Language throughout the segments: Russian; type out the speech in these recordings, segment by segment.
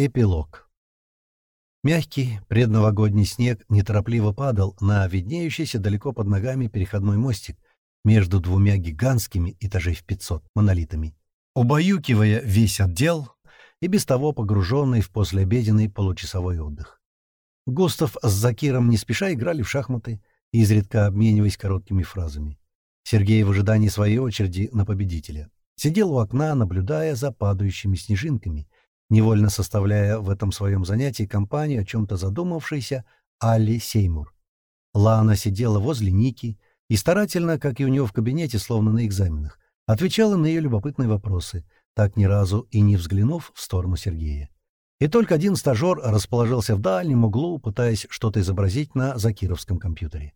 Эпилог. Мягкий предновогодний снег неторопливо падал на виднеющийся далеко под ногами переходной мостик между двумя гигантскими этажей в 500 монолитами, убаюкивая весь отдел и без того погруженный в послеобеденный получасовой отдых. Густав с Закиром не спеша играли в шахматы, изредка обмениваясь короткими фразами. Сергей в ожидании своей очереди на победителя сидел у окна, наблюдая за падающими снежинками — невольно составляя в этом своем занятии компанию о чем-то задумавшейся Алли Сеймур. Лана сидела возле Ники и старательно, как и у него в кабинете, словно на экзаменах, отвечала на ее любопытные вопросы, так ни разу и не взглянув в сторону Сергея. И только один стажер расположился в дальнем углу, пытаясь что-то изобразить на закировском компьютере.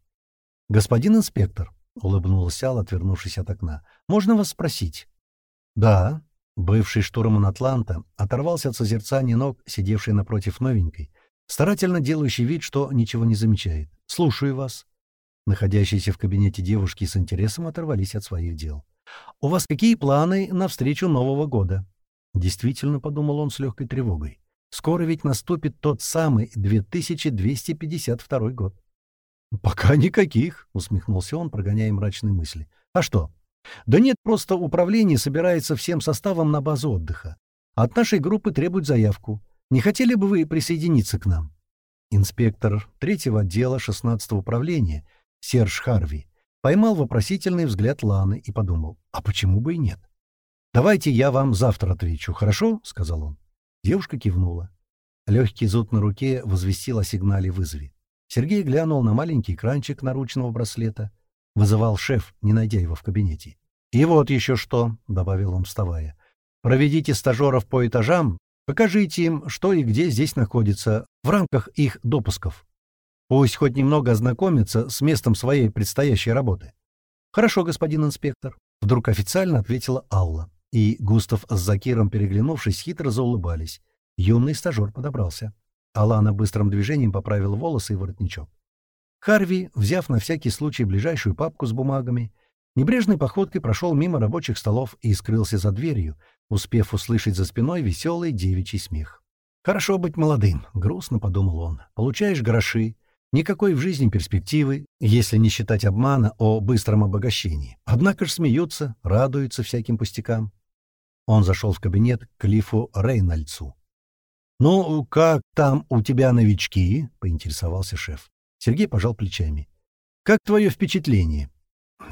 «Господин инспектор», — улыбнулась Ал, отвернувшись от окна, — «можно вас спросить?» «Да», Бывший штурман «Атланта» оторвался от созерцания ног, сидевшей напротив новенькой, старательно делающий вид, что ничего не замечает. «Слушаю вас». Находящиеся в кабинете девушки с интересом оторвались от своих дел. «У вас какие планы на встречу Нового года?» Действительно, подумал он с легкой тревогой. «Скоро ведь наступит тот самый 2252 год». «Пока никаких», — усмехнулся он, прогоняя мрачные мысли. «А что, да нет, просто управление собирается всем составом на базу отдыха. От нашей группы требуют заявку. Не хотели бы вы присоединиться к нам? Инспектор третьего отдела 16 управления, Серж Харви, поймал вопросительный взгляд Ланы и подумал, а почему бы и нет? «Давайте я вам завтра отвечу, хорошо?» — сказал он. Девушка кивнула. Легкий зуд на руке возвестил о сигнале вызове. Сергей глянул на маленький экранчик наручного браслета —— вызывал шеф, не найдя его в кабинете. «И вот еще что», — добавил он, вставая. «Проведите стажеров по этажам, покажите им, что и где здесь находится, в рамках их допусков. Пусть хоть немного ознакомятся с местом своей предстоящей работы». «Хорошо, господин инспектор», — вдруг официально ответила Алла. И Густав с Закиром, переглянувшись, хитро заулыбались. Юный стажер подобрался. Алана быстрым движением поправила волосы и воротничок. Харви, взяв на всякий случай ближайшую папку с бумагами, небрежной походкой прошел мимо рабочих столов и скрылся за дверью, успев услышать за спиной веселый девичий смех. «Хорошо быть молодым», — грустно подумал он. «Получаешь гроши, никакой в жизни перспективы, если не считать обмана о быстром обогащении. Однако ж смеются, радуются всяким пустякам». Он зашел в кабинет к Клиффу Рейнольдсу. «Ну, как там у тебя новички?» — поинтересовался шеф. Сергей пожал плечами. «Как твое впечатление?»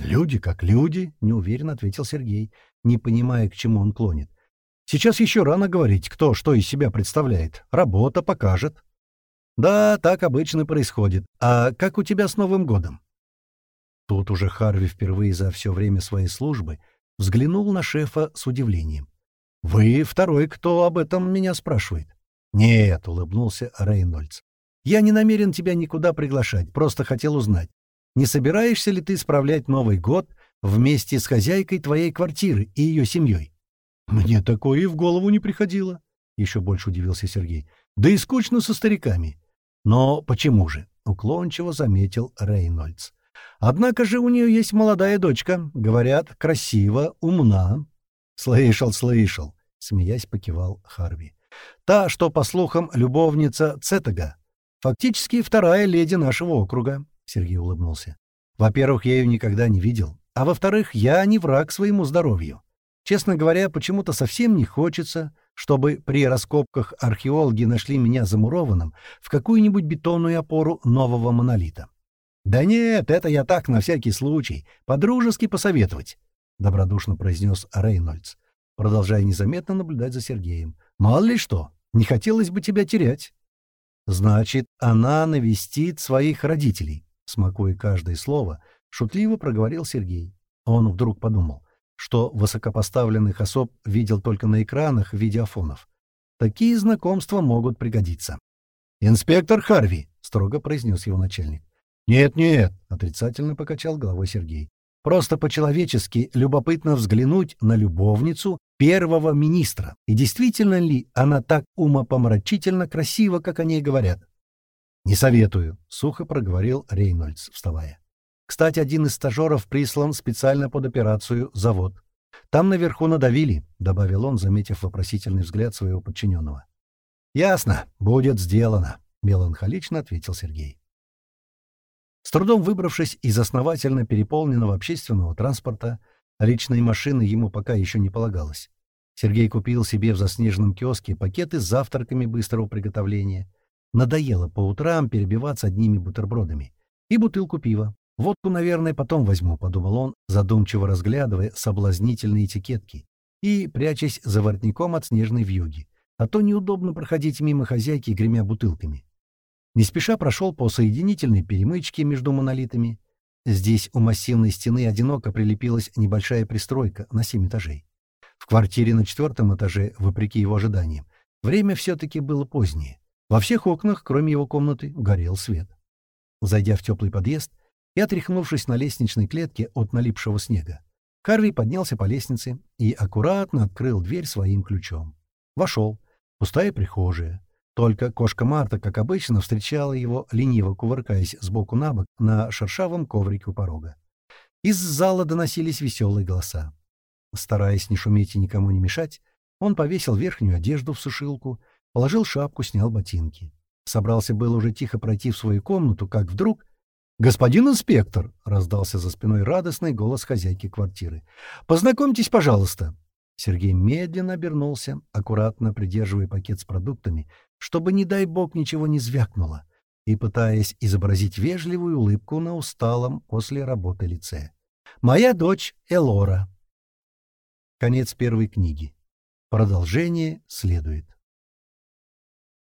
«Люди как люди», — неуверенно ответил Сергей, не понимая, к чему он клонит. «Сейчас еще рано говорить, кто что из себя представляет. Работа покажет». «Да, так обычно происходит. А как у тебя с Новым годом?» Тут уже Харви впервые за все время своей службы взглянул на шефа с удивлением. «Вы второй, кто об этом меня спрашивает?» «Нет», — улыбнулся Рейнольдс. Я не намерен тебя никуда приглашать, просто хотел узнать, не собираешься ли ты справлять Новый год вместе с хозяйкой твоей квартиры и ее семьей? Мне такое и в голову не приходило, — еще больше удивился Сергей. Да и скучно со стариками. Но почему же? — уклончиво заметил Рейнольдс. Однако же у нее есть молодая дочка, говорят, красиво, умна. Слышал, слышал, — смеясь покивал Харви. Та, что, по слухам, любовница Цетага, Фактически вторая леди нашего округа, — Сергей улыбнулся. Во-первых, я ее никогда не видел. А во-вторых, я не враг своему здоровью. Честно говоря, почему-то совсем не хочется, чтобы при раскопках археологи нашли меня замурованным в какую-нибудь бетонную опору нового монолита. «Да нет, это я так, на всякий случай, по-дружески посоветовать», — добродушно произнес Рейнольдс, продолжая незаметно наблюдать за Сергеем. «Мало ли что, не хотелось бы тебя терять». Значит, она навестит своих родителей, смакуя каждое слово, шутливо проговорил Сергей. Он вдруг подумал, что высокопоставленных особ видел только на экранах видеофонов. Такие знакомства могут пригодиться. «Инспектор Харви», — строго произнес его начальник. «Нет-нет», — отрицательно покачал головой Сергей. «Просто по-человечески любопытно взглянуть на любовницу первого министра. И действительно ли она так умопомрачительно красива, как о ней говорят? «Не советую», — сухо проговорил Рейнольдс, вставая. «Кстати, один из стажеров прислан специально под операцию «Завод». Там наверху надавили», — добавил он, заметив вопросительный взгляд своего подчиненного. «Ясно, будет сделано», — меланхолично ответил Сергей. С трудом выбравшись из основательно переполненного общественного транспорта, личной машины ему пока еще не полагалось. Сергей купил себе в заснеженном киоске пакеты с завтраками быстрого приготовления. Надоело по утрам перебиваться одними бутербродами. И бутылку пива. Водку, наверное, потом возьму, — подумал он, задумчиво разглядывая соблазнительные этикетки и прячась за воротником от снежной вьюги. А то неудобно проходить мимо хозяйки, гремя бутылками. Не спеша прошел по соединительной перемычке между монолитами. Здесь у массивной стены одиноко прилепилась небольшая пристройка на семь этажей. В квартире на четвертом этаже, вопреки его ожиданиям, время все-таки было позднее. Во всех окнах, кроме его комнаты, горел свет. Зайдя в теплый подъезд и отряхнувшись на лестничной клетке от налипшего снега, Харви поднялся по лестнице и аккуратно открыл дверь своим ключом. Вошел. Пустая прихожая. Только кошка Марта, как обычно, встречала его, лениво кувыркаясь сбоку на бок на шершавом коврике у порога. Из зала доносились веселые голоса. Стараясь не шуметь и никому не мешать, он повесил верхнюю одежду в сушилку, положил шапку, снял ботинки. Собрался было уже тихо пройти в свою комнату, как вдруг... «Господин инспектор!» — раздался за спиной радостный голос хозяйки квартиры. «Познакомьтесь, пожалуйста!» Сергей медленно обернулся, аккуратно придерживая пакет с продуктами, чтобы, не дай бог, ничего не звякнуло, и пытаясь изобразить вежливую улыбку на усталом после работы лице. «Моя дочь Элора». Конец первой книги. Продолжение следует.